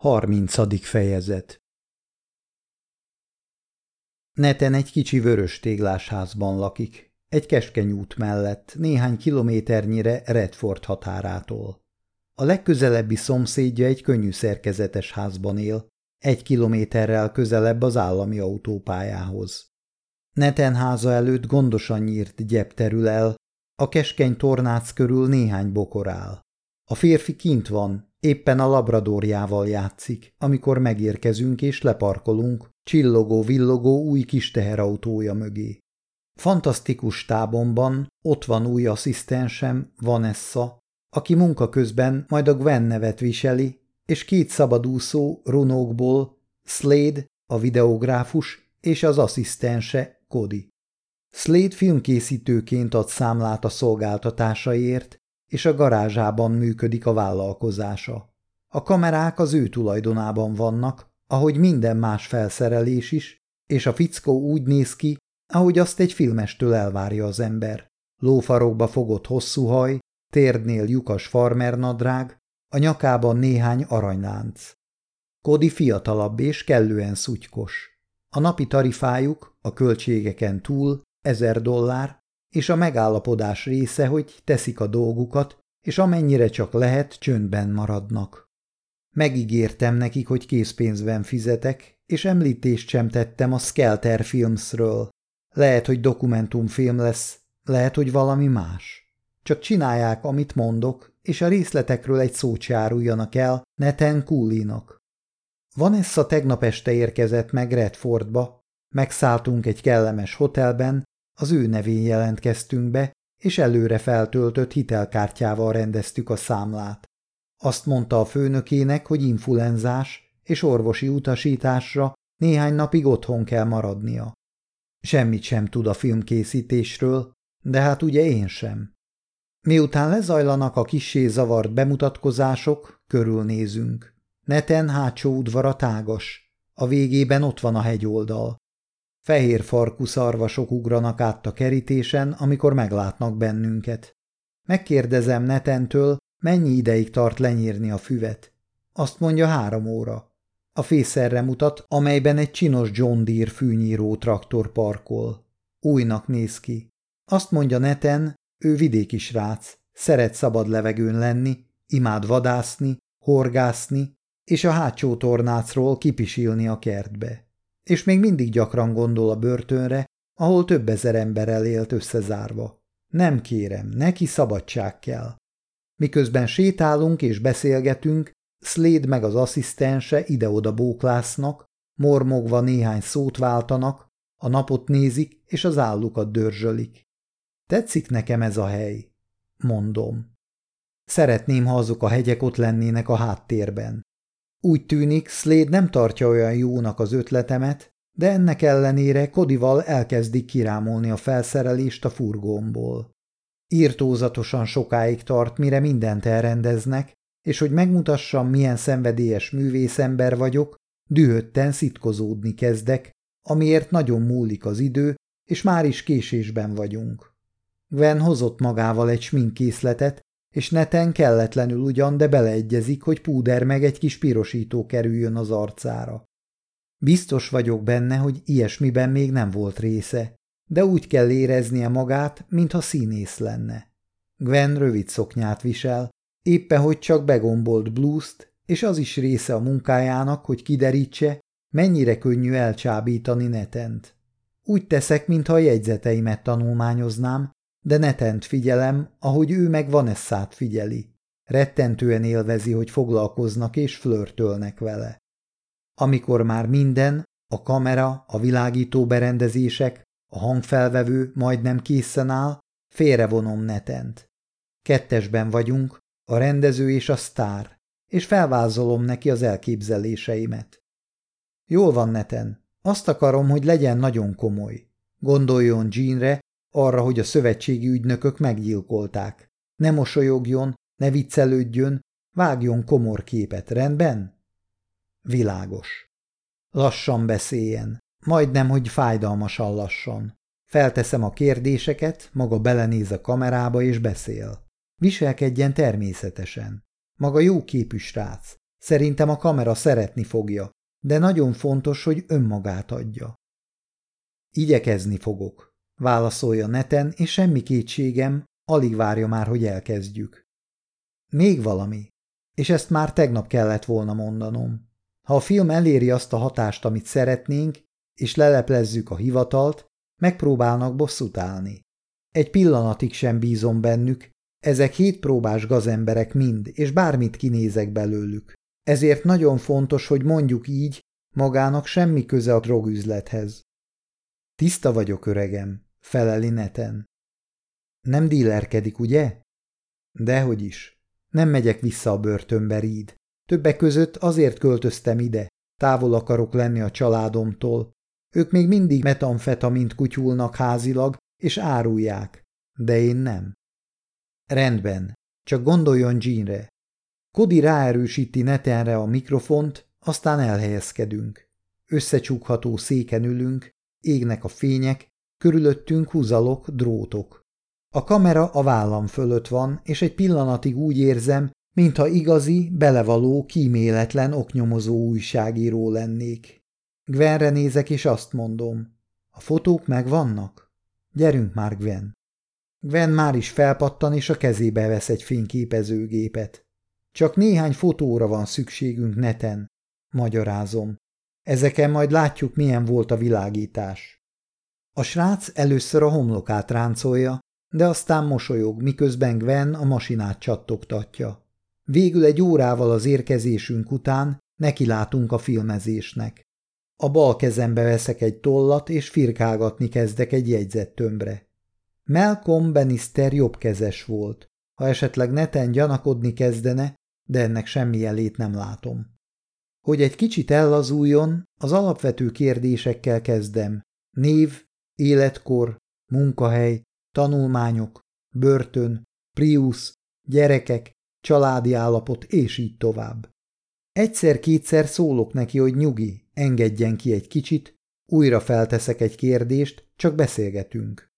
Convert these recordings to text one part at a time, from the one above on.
Harmincadik fejezet Neten egy kicsi vörös téglás házban lakik, egy keskeny út mellett, néhány kilométernyire Redford határától. A legközelebbi szomszédja egy könnyű szerkezetes házban él, egy kilométerrel közelebb az állami autópályához. Neten háza előtt gondosan nyírt gyep terül el, a keskeny tornác körül néhány bokor áll. A férfi kint van, Éppen a labradorjával játszik, amikor megérkezünk és leparkolunk, csillogó-villogó új kis teherautója mögé. Fantasztikus tábomban ott van új asszisztensem, Vanessa, aki munka közben majd a Gwen nevet viseli, és két szabadúszó runókból, Slade, a videográfus, és az asszisztense, Cody. Slade filmkészítőként ad számlát a szolgáltatásaiért, és a garázsában működik a vállalkozása. A kamerák az ő tulajdonában vannak, ahogy minden más felszerelés is, és a fickó úgy néz ki, ahogy azt egy filmestől elvárja az ember. Lófarokba fogott hosszú haj, térdnél lyukas farmernadrág, a nyakában néhány aranylánc. Kodi fiatalabb és kellően szutykos. A napi tarifájuk a költségeken túl ezer dollár, és a megállapodás része, hogy teszik a dolgukat, és amennyire csak lehet, csöndben maradnak. Megígértem nekik, hogy készpénzben fizetek, és említést sem tettem a Skelter Filmsről. Lehet, hogy dokumentumfilm lesz, lehet, hogy valami más. Csak csinálják, amit mondok, és a részletekről egy szót áruljanak el Neten Coolinak. Vanessa tegnap este érkezett meg Redfordba, megszálltunk egy kellemes hotelben, az ő nevén jelentkeztünk be, és előre feltöltött hitelkártyával rendeztük a számlát. Azt mondta a főnökének, hogy influenzás, és orvosi utasításra néhány napig otthon kell maradnia. Semmit sem tud a filmkészítésről, de hát ugye én sem. Miután lezajlanak a kissé zavart bemutatkozások, körülnézünk. Neten hátsó udvara tágas, a végében ott van a hegyoldal. Fehér farkú szarvasok ugranak át a kerítésen, amikor meglátnak bennünket. Megkérdezem Netentől, mennyi ideig tart lenyírni a füvet. Azt mondja három óra. A fészerre mutat, amelyben egy csinos John Deere fűnyíró traktor parkol. Újnak néz ki. Azt mondja Neten, ő vidéki srác, szeret szabad levegőn lenni, imád vadászni, horgászni, és a hátsó tornácról kipisilni a kertbe és még mindig gyakran gondol a börtönre, ahol több ezer emberrel élt összezárva. Nem kérem, neki szabadság kell. Miközben sétálunk és beszélgetünk, Slade meg az asszisztense ide-oda bóklásznak, mormogva néhány szót váltanak, a napot nézik és az állukat dörzsölik. Tetszik nekem ez a hely, mondom. Szeretném, ha azok a hegyek ott lennének a háttérben. Úgy tűnik, Slade nem tartja olyan jónak az ötletemet, de ennek ellenére Kodival elkezdik kirámolni a felszerelést a furgómból. Írtózatosan sokáig tart, mire mindent elrendeznek, és hogy megmutassam, milyen szenvedélyes művészember vagyok, dühötten szitkozódni kezdek, amiért nagyon múlik az idő, és már is késésben vagyunk. Gwen hozott magával egy sminkészletet, és neten kelletlenül ugyan, de beleegyezik, hogy púder meg egy kis pirosító kerüljön az arcára. Biztos vagyok benne, hogy ilyesmiben még nem volt része, de úgy kell éreznie magát, mintha színész lenne. Gwen rövid szoknyát visel, éppen hogy csak begombolt blúzt, és az is része a munkájának, hogy kiderítse, mennyire könnyű elcsábítani netent. Úgy teszek, mintha a jegyzeteimet tanulmányoznám, de netent figyelem, ahogy ő meg Vanessát figyeli. Rettentően élvezi, hogy foglalkoznak és flörtölnek vele. Amikor már minden, a kamera, a világító berendezések, a hangfelvevő majdnem készen áll, félrevonom netent. Kettesben vagyunk, a rendező és a sztár, és felvázolom neki az elképzeléseimet. Jól van, neten. Azt akarom, hogy legyen nagyon komoly. Gondoljon Jeanre, arra, hogy a szövetségi ügynökök meggyilkolták. Ne mosolyogjon, ne viccelődjön, vágjon komor képet, rendben? Világos. Lassan beszéljen, majdnem, hogy fájdalmasan lassan. Felteszem a kérdéseket, maga belenéz a kamerába és beszél. Viselkedjen természetesen. Maga jó képű srác. Szerintem a kamera szeretni fogja, de nagyon fontos, hogy önmagát adja. Igyekezni fogok, válaszolja neten, és semmi kétségem, alig várja már, hogy elkezdjük. Még valami, és ezt már tegnap kellett volna mondanom. Ha a film eléri azt a hatást, amit szeretnénk, és leleplezzük a hivatalt, megpróbálnak bosszút állni. Egy pillanatig sem bízom bennük, ezek hétpróbás gazemberek mind, és bármit kinézek belőlük. Ezért nagyon fontos, hogy mondjuk így, magának semmi köze a drogüzlethez. Tiszta vagyok, öregem, feleli neten. Nem dílerkedik, ugye? Dehogy is. Nem megyek vissza a börtönbe, Reed. Többek között azért költöztem ide. Távol akarok lenni a családomtól. Ők még mindig metamfetamint kutyulnak házilag, és árulják. De én nem. Rendben. Csak gondoljon Jeanre. Kodi ráerősíti netenre a mikrofont, aztán elhelyezkedünk. Összecsukható széken ülünk, égnek a fények, körülöttünk húzalok, drótok. A kamera a vállam fölött van, és egy pillanatig úgy érzem, mintha igazi, belevaló, kíméletlen oknyomozó újságíró lennék. Gwenre nézek, és azt mondom. A fotók megvannak? Gyerünk már, Gwen. Gwen már is felpattan, és a kezébe vesz egy fényképezőgépet. Csak néhány fotóra van szükségünk neten, magyarázom. Ezeken majd látjuk, milyen volt a világítás. A srác először a homlokát ráncolja, de aztán mosolyog, miközben Gwen a masinát csattogtatja. Végül egy órával az érkezésünk után nekilátunk a filmezésnek. A bal kezembe veszek egy tollat, és firkálgatni kezdek egy jegyzett tömbre. Malcolm Bannister jobbkezes volt. Ha esetleg neten gyanakodni kezdene, de ennek semmi jelét nem látom. Hogy egy kicsit ellazuljon, az alapvető kérdésekkel kezdem. Név, életkor, munkahely, tanulmányok, börtön, prius, gyerekek, családi állapot, és így tovább. Egyszer-kétszer szólok neki, hogy nyugi, engedjen ki egy kicsit, újra felteszek egy kérdést, csak beszélgetünk.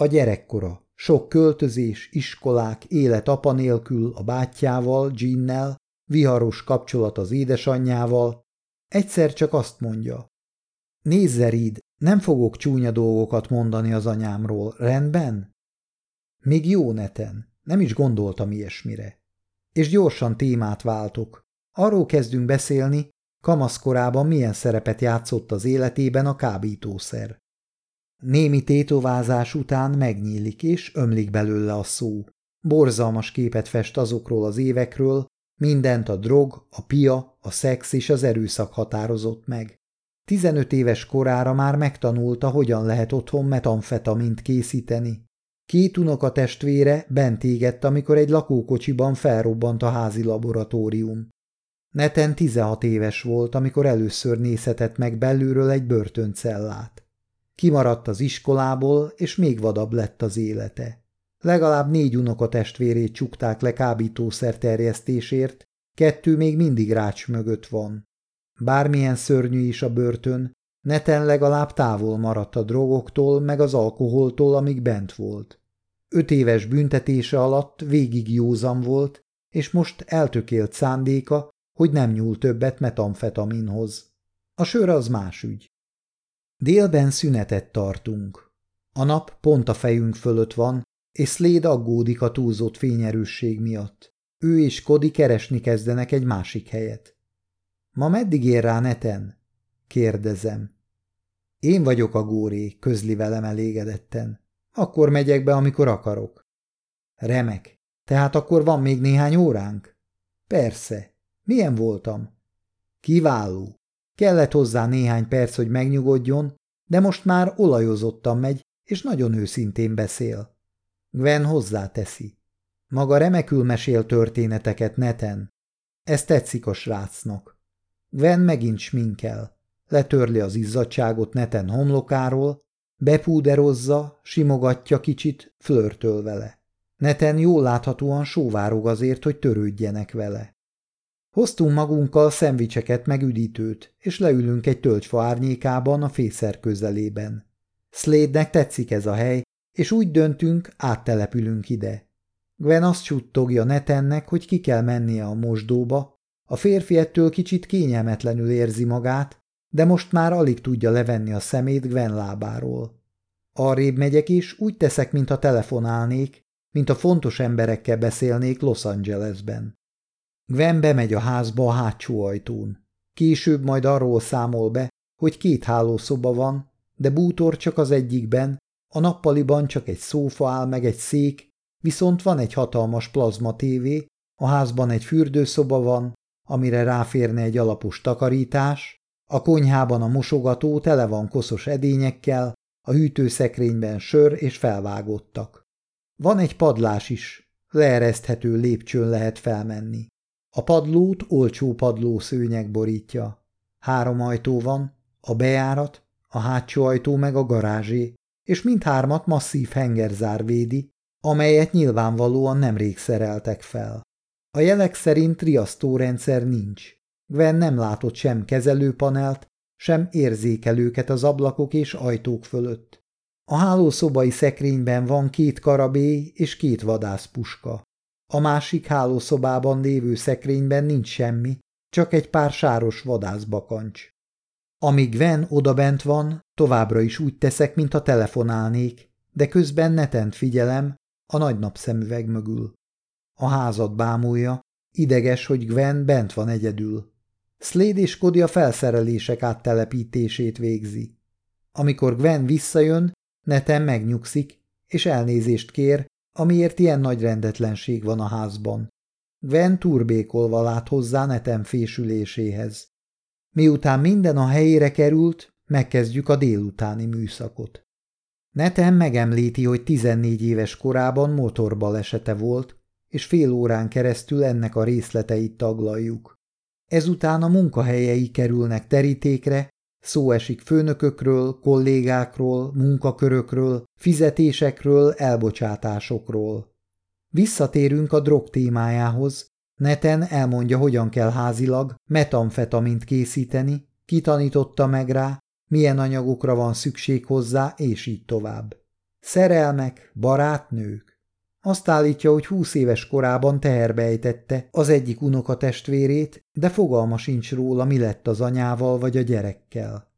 A gyerekkora, sok költözés, iskolák, élet apa nélkül, a bátyjával, Jeannel, viharos kapcsolat az édesanyjával, egyszer csak azt mondja. Nézze, Reed, nem fogok csúnya dolgokat mondani az anyámról, rendben? Még jó neten, nem is gondoltam ilyesmire. És gyorsan témát váltok. Arról kezdünk beszélni, kamaszkorában milyen szerepet játszott az életében a kábítószer. Némi tétovázás után megnyílik, és ömlik belőle a szó. Borzalmas képet fest azokról az évekről, mindent a drog, a pia, a szex és az erőszak határozott meg. Tizenöt éves korára már megtanulta, hogyan lehet otthon metamfetamint készíteni. Két unoka testvére bent égett, amikor egy lakókocsiban felrobbant a házi laboratórium. Neten 16 éves volt, amikor először nézhetett meg belülről egy börtöncellát. Kimaradt az iskolából, és még vadabb lett az élete. Legalább négy unoka testvérét csukták le kábítószer terjesztésért, kettő még mindig rács mögött van. Bármilyen szörnyű is a börtön, neten legalább távol maradt a drogoktól meg az alkoholtól, amíg bent volt. Öt éves büntetése alatt végig józan volt, és most eltökélt szándéka, hogy nem nyúl többet metamfetaminhoz. A sör az más ügy. Délben szünetet tartunk. A nap pont a fejünk fölött van, és Slade aggódik a túlzott fényerősség miatt. Ő és Kodi keresni kezdenek egy másik helyet. Ma meddig ér rá neten? Kérdezem. Én vagyok a góré, közli velem elégedetten. Akkor megyek be, amikor akarok. Remek. Tehát akkor van még néhány óránk? Persze. Milyen voltam? Kiváló. Kellett hozzá néhány perc, hogy megnyugodjon, de most már olajozottan megy, és nagyon őszintén beszél. Gwen hozzáteszi. Maga remekül mesél történeteket neten. Ez tetszik a srácnak. Gwen megint sminkel. Letörli az izzadságot neten homlokáról, bepúderozza, simogatja kicsit, flörtöl vele. Neten jól láthatóan sóvárog azért, hogy törődjenek vele. Hoztunk magunkkal szendvicseket meg üdítőt, és leülünk egy tölcsfa árnyékában a fészer közelében. Slade-nek tetszik ez a hely, és úgy döntünk, áttelepülünk ide. Gwen azt suttogja Netennek, hogy ki kell mennie a mosdóba, A férfi ettől kicsit kényelmetlenül érzi magát, de most már alig tudja levenni a szemét Gwen lábáról. Arrébb megyek is, úgy teszek, mintha telefonálnék, mint a fontos emberekkel beszélnék Los Angelesben. Gwen bemegy a házba a hátsó ajtón. Később majd arról számol be, hogy két hálószoba van, de bútor csak az egyikben, a nappaliban csak egy szófa áll meg egy szék, viszont van egy hatalmas plazma tévé, a házban egy fürdőszoba van, amire ráférne egy alapos takarítás, a konyhában a mosogató tele van koszos edényekkel, a hűtőszekrényben sör és felvágottak. Van egy padlás is, leereszthető lépcsőn lehet felmenni. A padlót olcsó padlószőnyeg borítja. Három ajtó van, a bejárat, a hátsó ajtó meg a garázsé, és mindhármat masszív hengerzár védi, amelyet nyilvánvalóan nemrég szereltek fel. A jelek szerint riasztórendszer nincs. Gwen nem látott sem kezelőpanelt, sem érzékelőket az ablakok és ajtók fölött. A hálószobai szekrényben van két karabé és két vadászpuska. A másik hálószobában lévő szekrényben nincs semmi, csak egy pár sáros vadászbakancs. Amíg Gwen odabent van, továbbra is úgy teszek, mintha telefonálnék, de közben netent figyelem a nagy napszemüveg mögül. A házat bámulja, ideges, hogy Gwen bent van egyedül. Slade és Cody a felszerelések áttelepítését végzi. Amikor Gwen visszajön, Neten megnyugszik, és elnézést kér, amiért ilyen nagy rendetlenség van a házban. Gwen turbékolva lát hozzá Neten fésüléséhez. Miután minden a helyére került, megkezdjük a délutáni műszakot. Neten megemlíti, hogy 14 éves korában motorbalesete volt, és fél órán keresztül ennek a részleteit taglaljuk. Ezután a munkahelyei kerülnek terítékre, szó esik főnökökről, kollégákról, munkakörökről, fizetésekről, elbocsátásokról. Visszatérünk a drog témájához, Neten elmondja, hogyan kell házilag metamfetamint készíteni, kitanította meg rá, milyen anyagokra van szükség hozzá, és így tovább. Szerelmek, barátnők. Azt állítja, hogy húsz éves korában teherbe ejtette az egyik unoka testvérét, de fogalma sincs róla, mi lett az anyával vagy a gyerekkel.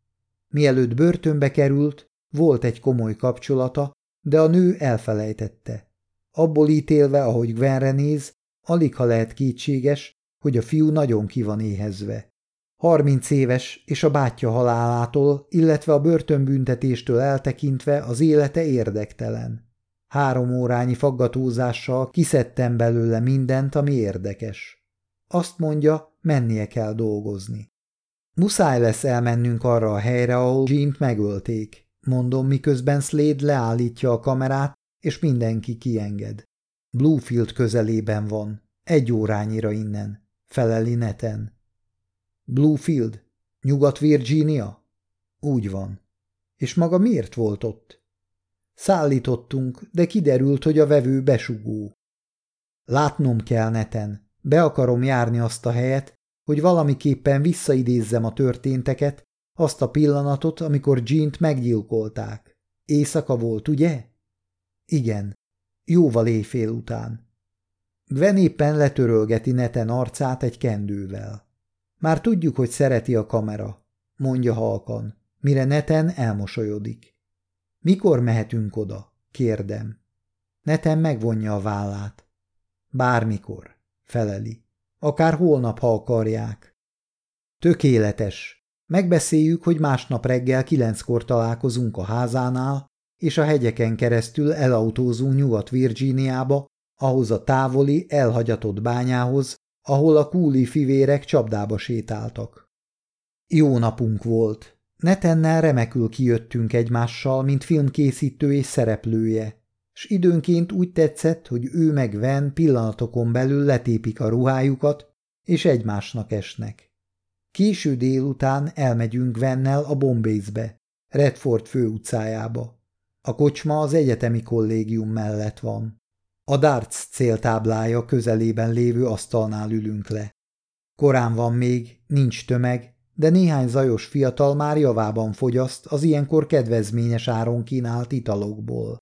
Mielőtt börtönbe került, volt egy komoly kapcsolata, de a nő elfelejtette. Abból ítélve, ahogy Gwenre néz, alig ha lehet kétséges, hogy a fiú nagyon ki van éhezve. Harminc éves, és a bátyja halálától, illetve a börtönbüntetéstől eltekintve az élete érdektelen. Három órányi faggatózással kiszedtem belőle mindent, ami érdekes. Azt mondja, mennie kell dolgozni. Muszáj lesz elmennünk arra a helyre, ahol Jim-t megölték, mondom, miközben Slade leállítja a kamerát, és mindenki kienged. Bluefield közelében van, egy órányira innen, feleli neten. Bluefield? Nyugat-Virginia? Úgy van. És maga miért volt ott? Szállítottunk, de kiderült, hogy a vevő besugó. Látnom kell neten. Be akarom járni azt a helyet, hogy valamiképpen visszaidézzem a történteket, azt a pillanatot, amikor Jean-t meggyilkolták. Éjszaka volt, ugye? Igen. Jóval éjfél után. Gwen éppen letörölgeti neten arcát egy kendővel. Már tudjuk, hogy szereti a kamera, mondja halkan, mire neten elmosolyodik. Mikor mehetünk oda? kérdem. Neten megvonja a vállát. Bármikor, feleli. Akár holnap, ha akarják. Tökéletes. Megbeszéljük, hogy másnap reggel kilenckor találkozunk a házánál, és a hegyeken keresztül elautózunk Nyugat-Virginiába, ahhoz a távoli, elhagyatott bányához, ahol a kúli fivérek csapdába sétáltak. Jó napunk volt. Netennel remekül kijöttünk egymással, mint filmkészítő és szereplője, s időnként úgy tetszett, hogy ő meg Ven pillanatokon belül letépik a ruhájukat, és egymásnak esnek. Késő délután elmegyünk Vennel a Bombaysbe, Redford főutcájába. A kocsma az egyetemi kollégium mellett van. A darts céltáblája közelében lévő asztalnál ülünk le. Korán van még, nincs tömeg, de néhány zajos fiatal már javában fogyaszt az ilyenkor kedvezményes áron kínált italokból.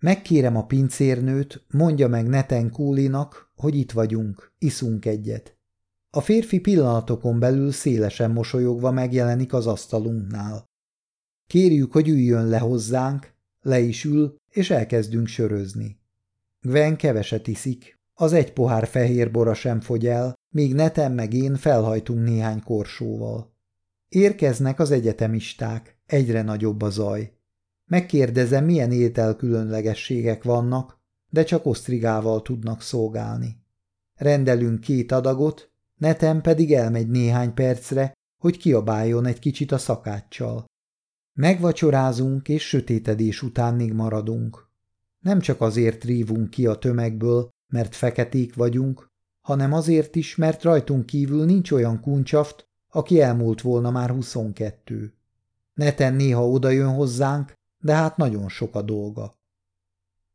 Megkérem a pincérnőt, mondja meg Neten Kúlinak, hogy itt vagyunk, iszunk egyet. A férfi pillanatokon belül szélesen mosolyogva megjelenik az asztalunknál. Kérjük, hogy üljön le hozzánk, le is ül, és elkezdünk sörözni. Gwen keveset iszik, az egy pohár fehér bora sem fogy el, míg Neten meg én felhajtunk néhány korsóval. Érkeznek az egyetemisták, egyre nagyobb a zaj. Megkérdezem, milyen ételkülönlegességek vannak, de csak osztrigával tudnak szolgálni. Rendelünk két adagot, Neten pedig elmegy néhány percre, hogy kiabáljon egy kicsit a szakáccsal. Megvacsorázunk, és sötétedés után még maradunk. Nem csak azért rívunk ki a tömegből, mert feketék vagyunk, hanem azért is, mert rajtunk kívül nincs olyan kuncsaft, aki elmúlt volna már huszonkettő. Neten néha odajön hozzánk, de hát nagyon sok a dolga.